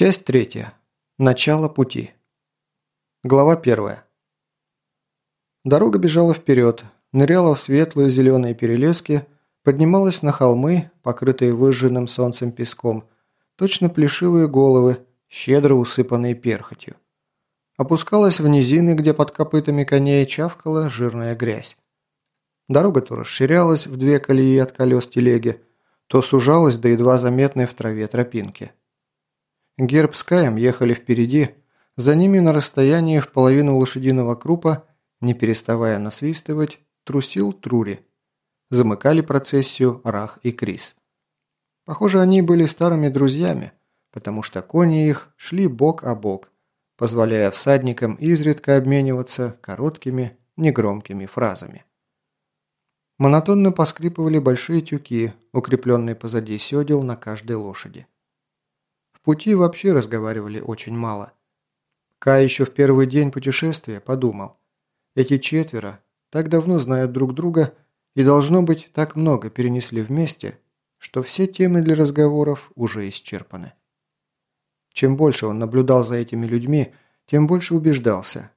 Часть третья. Начало пути. Глава первая. Дорога бежала вперед, ныряла в светлые зеленые перелески, поднималась на холмы, покрытые выжженным солнцем песком, точно плешивые головы, щедро усыпанные перхотью. Опускалась в низины, где под копытами коней чавкала жирная грязь. Дорога то расширялась в две колеи от колес телеги, то сужалась до едва заметной в траве тропинки. Герб с Каем ехали впереди, за ними на расстоянии в половину лошадиного крупа, не переставая насвистывать, трусил Трури. Замыкали процессию Рах и Крис. Похоже, они были старыми друзьями, потому что кони их шли бок о бок, позволяя всадникам изредка обмениваться короткими, негромкими фразами. Монотонно поскрипывали большие тюки, укрепленные позади седел на каждой лошади пути вообще разговаривали очень мало. Кай еще в первый день путешествия подумал. Эти четверо так давно знают друг друга и, должно быть, так много перенесли вместе, что все темы для разговоров уже исчерпаны. Чем больше он наблюдал за этими людьми, тем больше убеждался.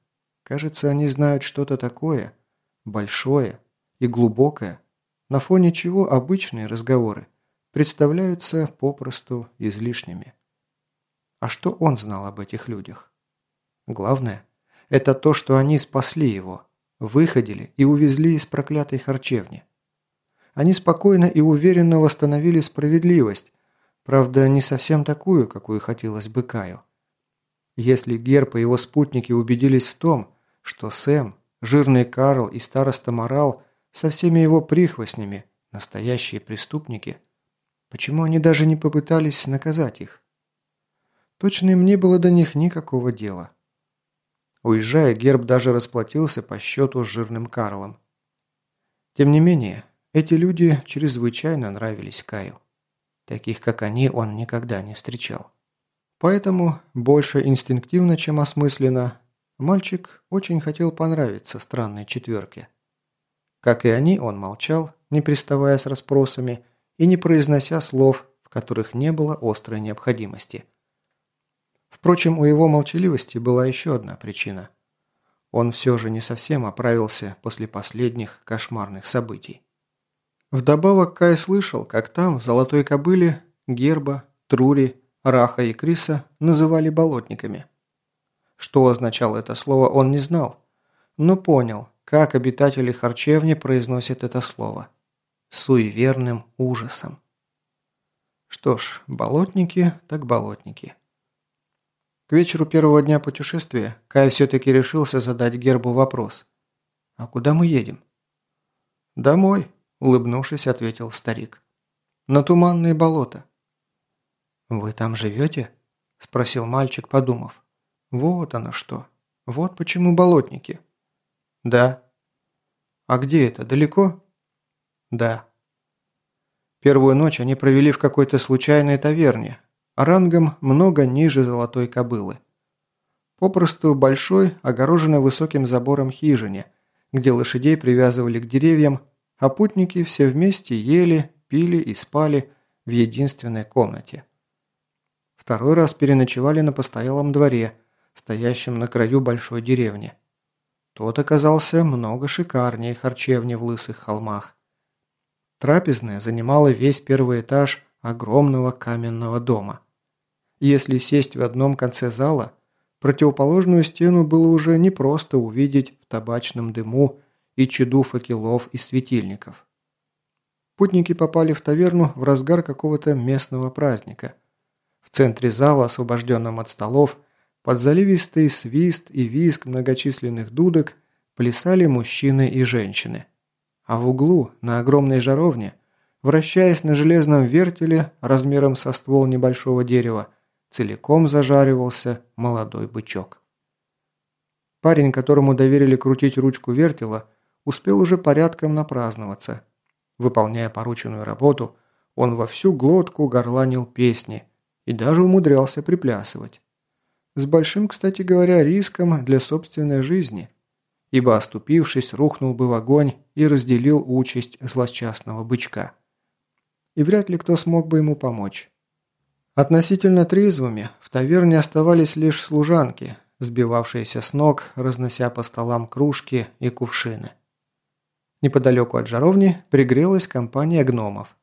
Кажется, они знают что-то такое, большое и глубокое, на фоне чего обычные разговоры представляются попросту излишними. А что он знал об этих людях? Главное, это то, что они спасли его, выходили и увезли из проклятой харчевни. Они спокойно и уверенно восстановили справедливость, правда, не совсем такую, какую хотелось бы Каю. Если Герб и его спутники убедились в том, что Сэм, жирный Карл и староста Морал со всеми его прихвостнями – настоящие преступники, почему они даже не попытались наказать их? Точно им не было до них никакого дела. Уезжая, Герб даже расплатился по счету с жирным Карлом. Тем не менее, эти люди чрезвычайно нравились Каю. Таких, как они, он никогда не встречал. Поэтому, больше инстинктивно, чем осмысленно, мальчик очень хотел понравиться странной четверке. Как и они, он молчал, не приставая с расспросами и не произнося слов, в которых не было острой необходимости – Впрочем, у его молчаливости была еще одна причина. Он все же не совсем оправился после последних кошмарных событий. Вдобавок Кай слышал, как там, в Золотой Кобыле, Герба, Трури, Раха и Криса называли болотниками. Что означало это слово, он не знал, но понял, как обитатели харчевни произносят это слово. Суеверным ужасом. Что ж, болотники так болотники. К вечеру первого дня путешествия Кай все-таки решился задать Гербу вопрос. «А куда мы едем?» «Домой», – улыбнувшись, ответил старик. «На туманные болота». «Вы там живете?» – спросил мальчик, подумав. «Вот оно что. Вот почему болотники». «Да». «А где это? Далеко?» «Да». Первую ночь они провели в какой-то случайной таверне, рангом много ниже золотой кобылы. Попросту большой, огороженный высоким забором хижине, где лошадей привязывали к деревьям, а путники все вместе ели, пили и спали в единственной комнате. Второй раз переночевали на постоялом дворе, стоящем на краю большой деревни. Тот оказался много шикарнее харчевни в лысых холмах. Трапезная занимала весь первый этаж огромного каменного дома. Если сесть в одном конце зала, противоположную стену было уже не просто увидеть в табачном дыму и чаду факелов и светильников. Путники попали в таверну в разгар какого-то местного праздника. В центре зала, освобожденном от столов, под заливистый свист и визг многочисленных дудок плясали мужчины и женщины. А в углу, на огромной жаровне, Вращаясь на железном вертеле размером со ствол небольшого дерева, целиком зажаривался молодой бычок. Парень, которому доверили крутить ручку вертела, успел уже порядком напраздноваться. Выполняя порученную работу, он во всю глотку горланил песни и даже умудрялся приплясывать. С большим, кстати говоря, риском для собственной жизни, ибо оступившись, рухнул бы в огонь и разделил участь злосчастного бычка и вряд ли кто смог бы ему помочь. Относительно трезвыми в таверне оставались лишь служанки, сбивавшиеся с ног, разнося по столам кружки и кувшины. Неподалеку от жаровни пригрелась компания гномов.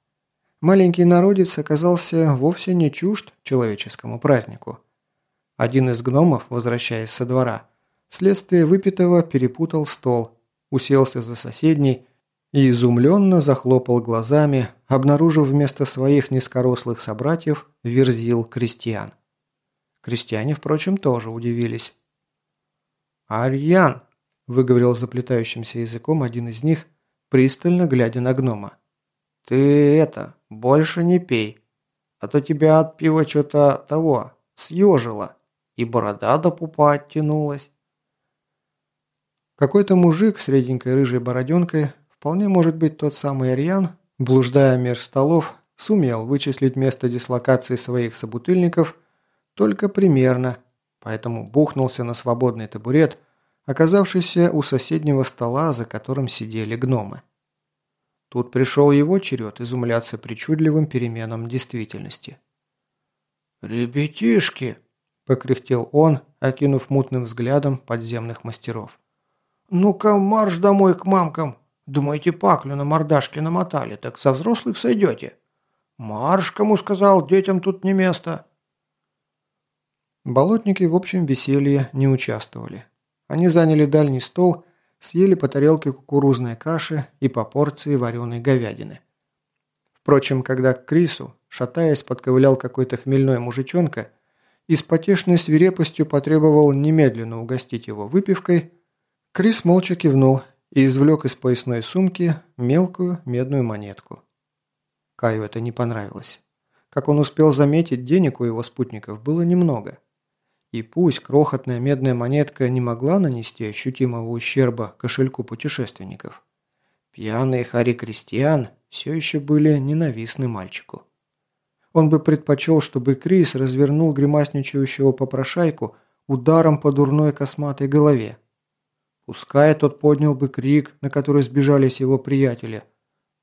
Маленький народец оказался вовсе не чужд человеческому празднику. Один из гномов, возвращаясь со двора, вследствие выпитого перепутал стол, уселся за соседний и изумленно захлопал глазами, обнаружив вместо своих низкорослых собратьев верзил крестьян. Крестьяне, впрочем, тоже удивились. «Арьян!» – выговорил заплетающимся языком один из них, пристально глядя на гнома. «Ты это, больше не пей, а то тебя от пива что-то того, съежило, и борода до пупа оттянулась». Какой-то мужик с реденькой рыжей бороденкой Вполне может быть тот самый Ариан, блуждая меж столов, сумел вычислить место дислокации своих собутыльников только примерно, поэтому бухнулся на свободный табурет, оказавшийся у соседнего стола, за которым сидели гномы. Тут пришел его черед изумляться причудливым переменам действительности. «Ребятишки!» – покряхтел он, окинув мутным взглядом подземных мастеров. «Ну-ка марш домой к мамкам! Думаете, паклю на мордашке намотали, так со взрослых сойдете? Марш, кому сказал, детям тут не место. Болотники в общем веселье не участвовали. Они заняли дальний стол, съели по тарелке кукурузной каши и по порции вареной говядины. Впрочем, когда к Крису, шатаясь, подковылял какой-то хмельной мужичонка и с потешной свирепостью потребовал немедленно угостить его выпивкой, Крис молча кивнул и извлек из поясной сумки мелкую медную монетку. Каю это не понравилось. Как он успел заметить, денег у его спутников было немного. И пусть крохотная медная монетка не могла нанести ощутимого ущерба кошельку путешественников, пьяные Хари Кристиан все еще были ненавистны мальчику. Он бы предпочел, чтобы Крис развернул гримасничающего попрошайку ударом по дурной косматой голове, Пускай тот поднял бы крик, на который сбежались его приятели.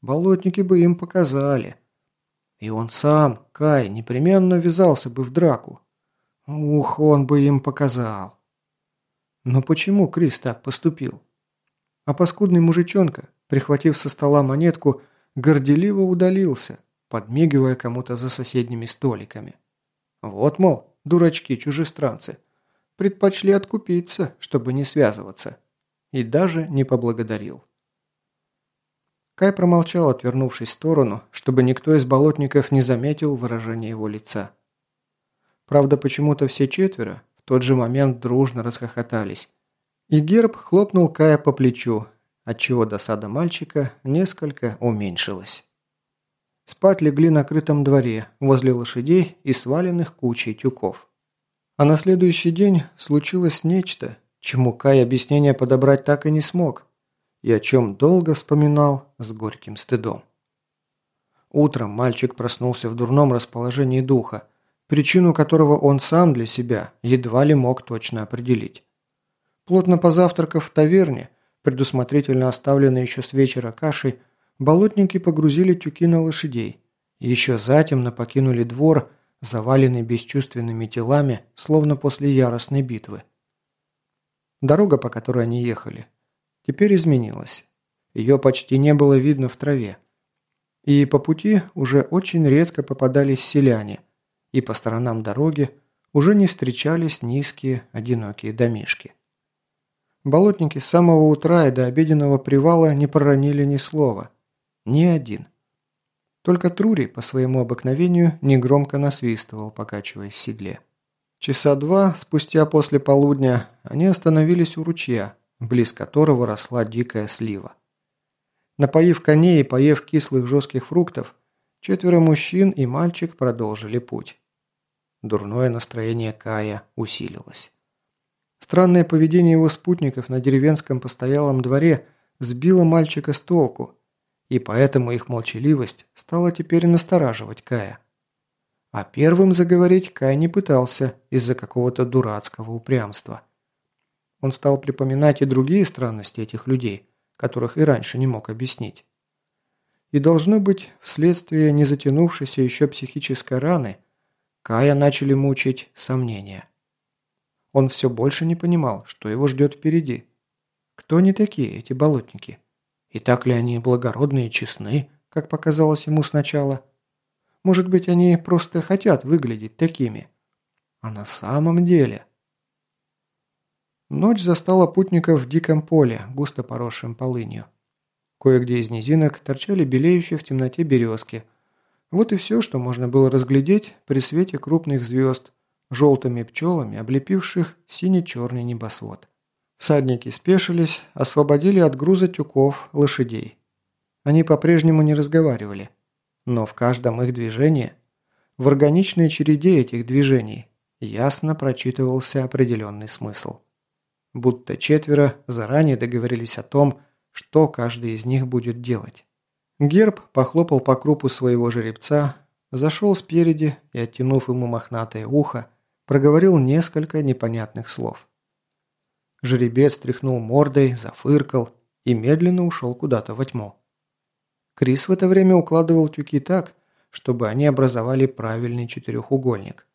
Болотники бы им показали. И он сам, Кай, непременно ввязался бы в драку. Ух, он бы им показал. Но почему Крис так поступил? А паскудный мужичонка, прихватив со стола монетку, горделиво удалился, подмигивая кому-то за соседними столиками. Вот, мол, дурачки-чужестранцы, предпочли откупиться, чтобы не связываться и даже не поблагодарил. Кай промолчал, отвернувшись в сторону, чтобы никто из болотников не заметил выражения его лица. Правда, почему-то все четверо в тот же момент дружно расхохотались. И Герб хлопнул Кая по плечу, отчего досада мальчика несколько уменьшилась. Спать легли на крытом дворе, возле лошадей и сваленных кучей тюков. А на следующий день случилось нечто, чему Кай объяснение подобрать так и не смог, и о чем долго вспоминал с горьким стыдом. Утром мальчик проснулся в дурном расположении духа, причину которого он сам для себя едва ли мог точно определить. Плотно позавтракав в таверне, предусмотрительно оставленной еще с вечера кашей, болотники погрузили тюки на лошадей и еще затем покинули двор, заваленный бесчувственными телами, словно после яростной битвы. Дорога, по которой они ехали, теперь изменилась. Ее почти не было видно в траве. И по пути уже очень редко попадались селяне, и по сторонам дороги уже не встречались низкие, одинокие домишки. Болотники с самого утра и до обеденного привала не проронили ни слова. Ни один. Только Трури по своему обыкновению негромко насвистывал, покачиваясь в седле. Часа два спустя после полудня они остановились у ручья, близ которого росла дикая слива. Напоив коней и поев кислых жестких фруктов, четверо мужчин и мальчик продолжили путь. Дурное настроение Кая усилилось. Странное поведение его спутников на деревенском постоялом дворе сбило мальчика с толку, и поэтому их молчаливость стала теперь настораживать Кая. А первым заговорить Кай не пытался из-за какого-то дурацкого упрямства. Он стал припоминать и другие странности этих людей, которых и раньше не мог объяснить. И должно быть, вследствие незатянувшейся еще психической раны, Кая начали мучить сомнения. Он все больше не понимал, что его ждет впереди. Кто они такие, эти болотники? И так ли они благородные и честны, как показалось ему сначала? Может быть, они просто хотят выглядеть такими? А на самом деле... Ночь застала путников в диком поле, густо поросшим полынью. Кое-где из низинок торчали белеющие в темноте березки. Вот и все, что можно было разглядеть при свете крупных звезд, желтыми пчелами, облепивших синий-черный небосвод. Всадники спешились, освободили от груза тюков лошадей. Они по-прежнему не разговаривали, но в каждом их движении, в органичной череде этих движений, ясно прочитывался определенный смысл. Будто четверо заранее договорились о том, что каждый из них будет делать. Герб похлопал по крупу своего жеребца, зашел спереди и, оттянув ему мохнатое ухо, проговорил несколько непонятных слов. Жеребец тряхнул мордой, зафыркал и медленно ушел куда-то во тьму. Крис в это время укладывал тюки так, чтобы они образовали правильный четырехугольник.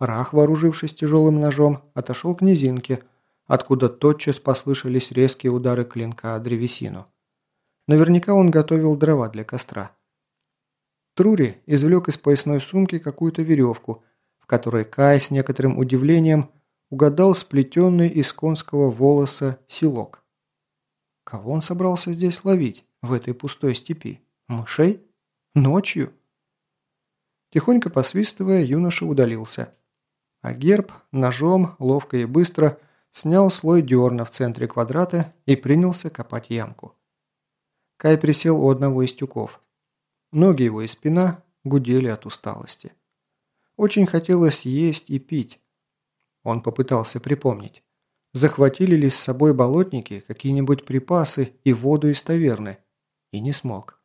Рах, вооружившись тяжелым ножом, отошел к низинке, откуда тотчас послышались резкие удары клинка о древесину. Наверняка он готовил дрова для костра. Трури извлек из поясной сумки какую-то веревку – в которой Кай с некоторым удивлением угадал сплетенный из конского волоса селок. Кого он собрался здесь ловить, в этой пустой степи? Мышей? Ночью? Тихонько посвистывая, юноша удалился. А герб ножом, ловко и быстро, снял слой дерна в центре квадрата и принялся копать ямку. Кай присел у одного из тюков. Ноги его и спина гудели от усталости. Очень хотелось есть и пить. Он попытался припомнить. Захватили ли с собой болотники какие-нибудь припасы и воду из таверны? И не смог.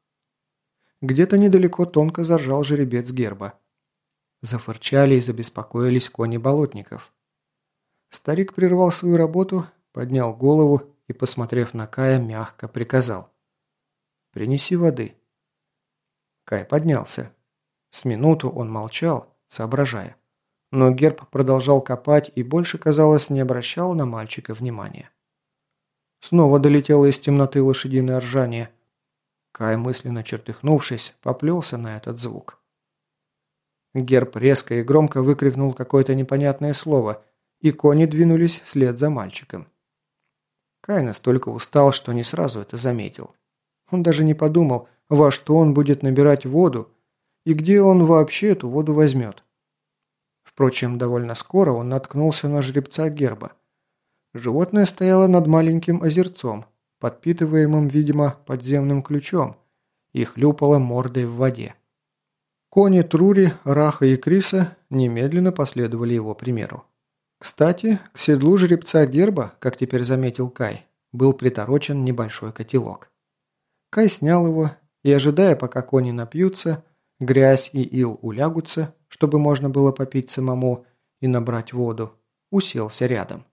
Где-то недалеко тонко заржал жеребец герба. Зафырчали и забеспокоились кони болотников. Старик прервал свою работу, поднял голову и, посмотрев на Кая, мягко приказал. «Принеси воды». Кай поднялся. С минуту он молчал, соображая. Но Герб продолжал копать и больше, казалось, не обращал на мальчика внимания. Снова долетело из темноты лошадиное ржание. Кай, мысленно чертыхнувшись, поплелся на этот звук. Герб резко и громко выкрикнул какое-то непонятное слово, и кони двинулись вслед за мальчиком. Кай настолько устал, что не сразу это заметил. Он даже не подумал, во что он будет набирать воду, и где он вообще эту воду возьмет. Впрочем, довольно скоро он наткнулся на жеребца герба. Животное стояло над маленьким озерцом, подпитываемым, видимо, подземным ключом, и хлюпало мордой в воде. Кони Трури, Раха и Криса немедленно последовали его примеру. Кстати, к седлу жеребца герба, как теперь заметил Кай, был приторочен небольшой котелок. Кай снял его и, ожидая, пока кони напьются, Грязь и ил улягутся, чтобы можно было попить самому и набрать воду. Уселся рядом.